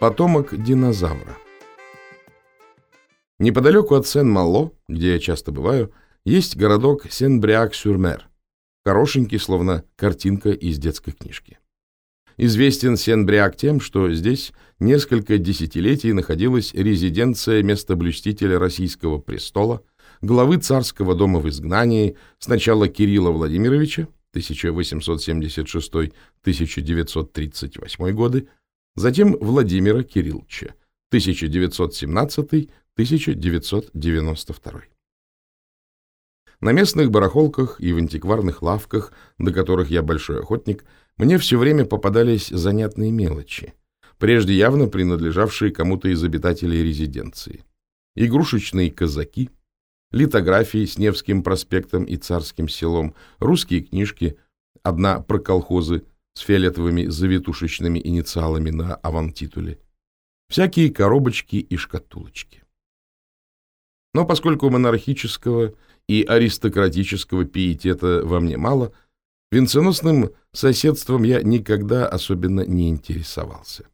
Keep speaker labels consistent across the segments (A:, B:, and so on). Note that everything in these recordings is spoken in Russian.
A: Потомок динозавра. Неподалеку от Сен-Мало, где я часто бываю, есть городок Сен-Бриак-Сюрмер. Хорошенький, словно картинка из детской книжки. Известен Сен-Бриак тем, что здесь несколько десятилетий находилась резиденция местоблюстителя российского престола, главы царского дома в изгнании, сначала Кирилла Владимировича, 1876-1938 годы, затем Владимира Кирилловича, 1917-1992. На местных барахолках и в антикварных лавках, до которых я большой охотник, мне все время попадались занятные мелочи, прежде явно принадлежавшие кому-то из обитателей резиденции. Игрушечные казаки, литографии с Невским проспектом и Царским селом, русские книжки, одна про колхозы, с фиолетовыми завитушечными инициалами на авантитуле, всякие коробочки и шкатулочки. Но поскольку монархического и аристократического пиетета во мне мало, венценосным соседством я никогда особенно не интересовался.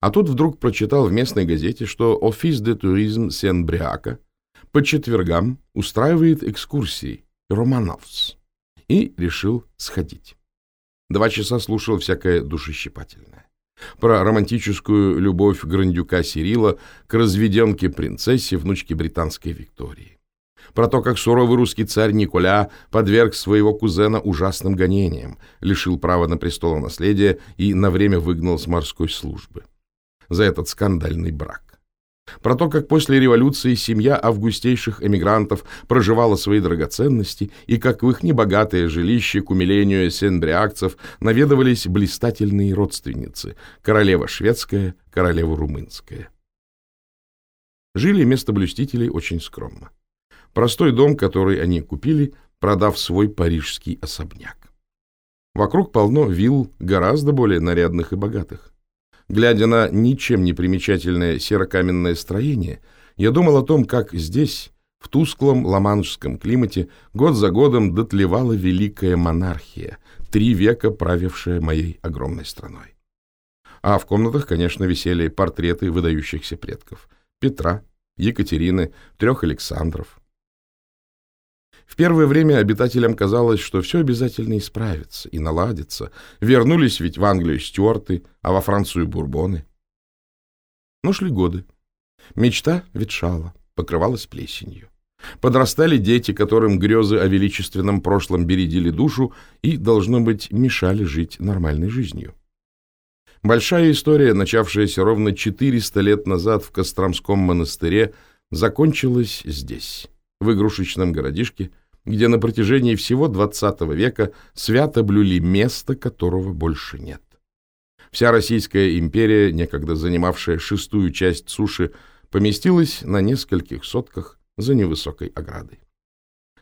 A: А тут вдруг прочитал в местной газете, что офис де туризм Сен-Бриака по четвергам устраивает экскурсии Романовс и решил сходить. Два часа слушал всякое душещипательное. Про романтическую любовь Грандюка Сирила к разведенке-принцессе, внучке британской Виктории. Про то, как суровый русский царь Николя подверг своего кузена ужасным гонениям, лишил права на престолонаследие и на время выгнал с морской службы. За этот скандальный брак про то, как после революции семья августейших эмигрантов проживала свои драгоценности и как в их небогатое жилище к умилению сенбриакцев наведывались блистательные родственницы – королева шведская, королева румынская. Жили местоблюстители очень скромно. Простой дом, который они купили, продав свой парижский особняк. Вокруг полно вилл гораздо более нарядных и богатых. Глядя на ничем не примечательное серокаменное строение, я думал о том, как здесь, в тусклом ламаншском климате, год за годом дотлевала великая монархия, три века правившая моей огромной страной. А в комнатах, конечно, висели портреты выдающихся предков. Петра, Екатерины, трех Александров, в первое время обитателям казалось, что все обязательно исправится и наладится. Вернулись ведь в Англию стюарты, а во Францию бурбоны. Но шли годы. Мечта ветшала, покрывалась плесенью. Подрастали дети, которым грезы о величественном прошлом бередили душу и, должно быть, мешали жить нормальной жизнью. Большая история, начавшаяся ровно 400 лет назад в Костромском монастыре, закончилась здесь, в игрушечном городишке, где на протяжении всего XX века свято блюли место, которого больше нет. Вся Российская империя, некогда занимавшая шестую часть суши, поместилась на нескольких сотках за невысокой оградой.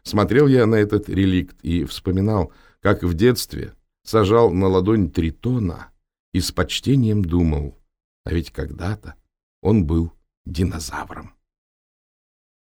A: Смотрел я на этот реликт и вспоминал, как в детстве сажал на ладонь тритона и с почтением думал, а ведь когда-то он был динозавром.